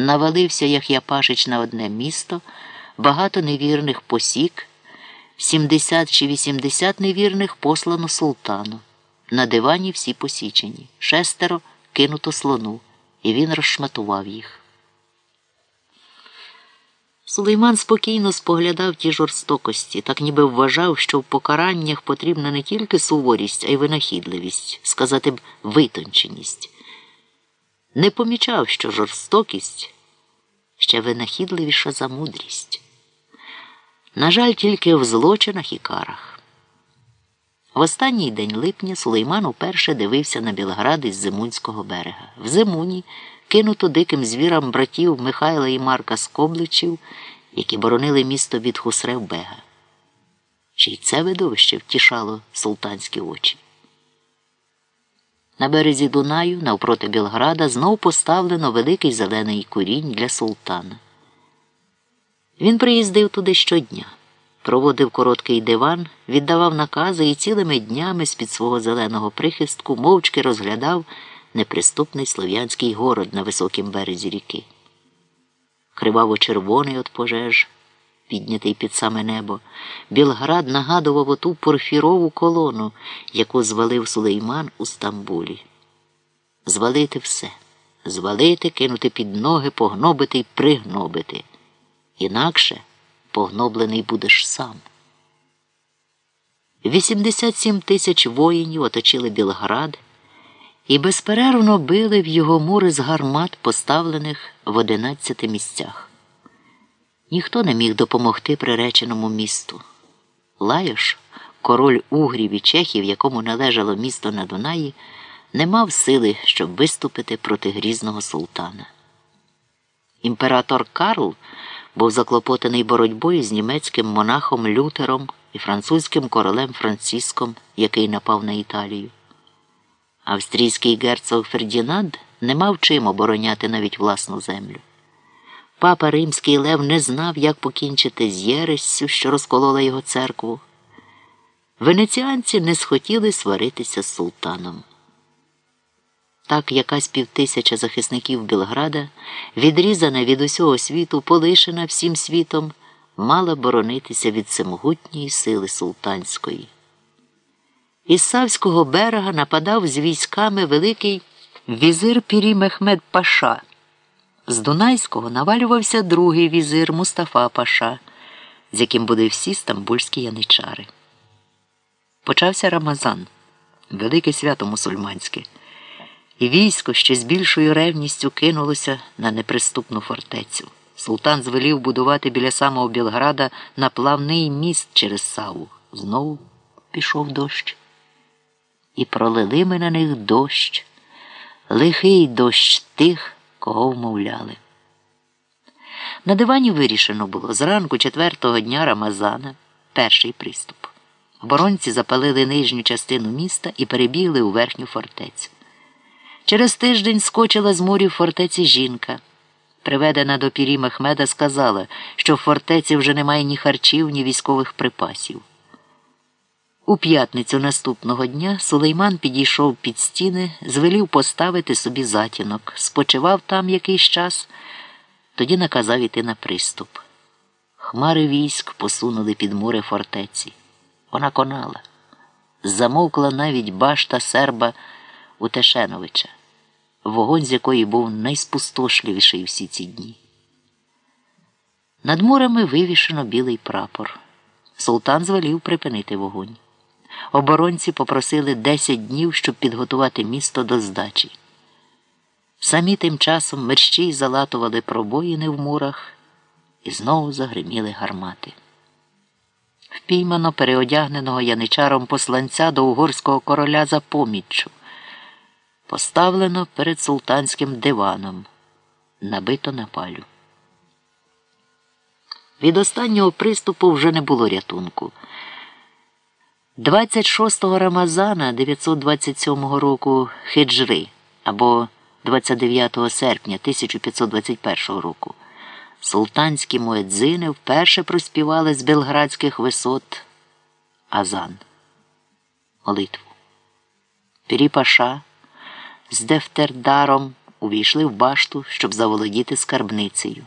Навалився Ях'япашич на одне місто, багато невірних посік, 70 чи 80 невірних послано султану. На дивані всі посічені, шестеро кинуто слону, і він розшматував їх. Сулейман спокійно споглядав ті жорстокості, так ніби вважав, що в покараннях потрібна не тільки суворість, а й винахідливість, сказати б, витонченість. Не помічав, що жорстокість ще винахідливіша за мудрість. На жаль, тільки в злочинах і карах. В останній день липня Сулейман уперше дивився на Білград із Зимунського берега. В Зимуні кинуто диким звірам братів Михайла і Марка Скобличів, які боронили місто від Хусрев-Бега. Чи й це видовище втішало султанські очі. На березі Дунаю, навпроти Білграда, знов поставлено великий зелений курінь для султана. Він приїздив туди щодня, проводив короткий диван, віддавав накази і цілими днями з під свого зеленого прихистку мовчки розглядав неприступний слов'янський город на високім березі ріки. Криваво червоний от пожеж, піднятий під саме небо, Білград нагадував оту порфірову колону, яку звалив Сулейман у Стамбулі. Звалити все, звалити, кинути під ноги, погнобити й пригнобити. Інакше погноблений будеш сам. 87 тисяч воїнів оточили Білград і безперервно били в його мури з гармат, поставлених в 11 місцях. Ніхто не міг допомогти приреченому місту. Лайош, король угрів і чехів, якому належало місто на Дунаї, не мав сили, щоб виступити проти грізного султана. Імператор Карл був заклопотаний боротьбою з німецьким монахом Лютером і французьким королем Франциском, який напав на Італію. Австрійський герцог Фердінанд не мав чим обороняти навіть власну землю. Папа Римський Лев не знав, як покінчити з Єрессю, що розколола його церкву. Венеціанці не схотіли сваритися з султаном. Так якась півтисяча захисників Білграда, відрізана від усього світу, полишена всім світом, мала боронитися від всемогутньої сили султанської. Із Савського берега нападав з військами великий візир Пірі Мехмед Паша. З Дунайського навалювався другий візир Мустафа Паша, з яким були всі стамбульські яничари. Почався Рамазан, велике свято мусульманське, і військо ще з більшою ревністю кинулося на неприступну фортецю. Султан звелів будувати біля самого Білграда наплавний міст через Саву. Знову пішов дощ. І пролили ми на них дощ, лихий дощ тих, кого вмовляли. На дивані вирішено було зранку четвертого дня Рамазана перший приступ. Оборонці запалили нижню частину міста і перебігли у верхню фортецю. Через тиждень скочила з морів фортеці жінка. Приведена до пірі Мехмеда, сказала, що в фортеці вже немає ні харчів, ні військових припасів. У п'ятницю наступного дня Сулейман підійшов під стіни, звелів поставити собі затінок, спочивав там якийсь час, тоді наказав іти на приступ. Хмари військ посунули під мури фортеці. Вона конала. Замовкла навіть башта серба Утешеновича, вогонь з якої був найспустошливіший всі ці дні. Над мурами вивішено білий прапор. Султан звелів припинити вогонь. Оборонці попросили 10 днів, щоб підготувати місто до здачі. Самі тим часом мерщій залатували пробоїни в мурах і знову загриміли гармати. Впіймано переодягненого яничаром посланця до угорського короля за поміччю. Поставлено перед султанським диваном, набито на палю. Від останнього приступу вже не було рятунку. 26 Рамазана 927 року хиджри або 29 серпня 1521 року султанські муедзини вперше проспівали з белградських висот Азан. Молитву. Пірі Паша з Дефтердаром увійшли в башту, щоб заволодіти скарбницею.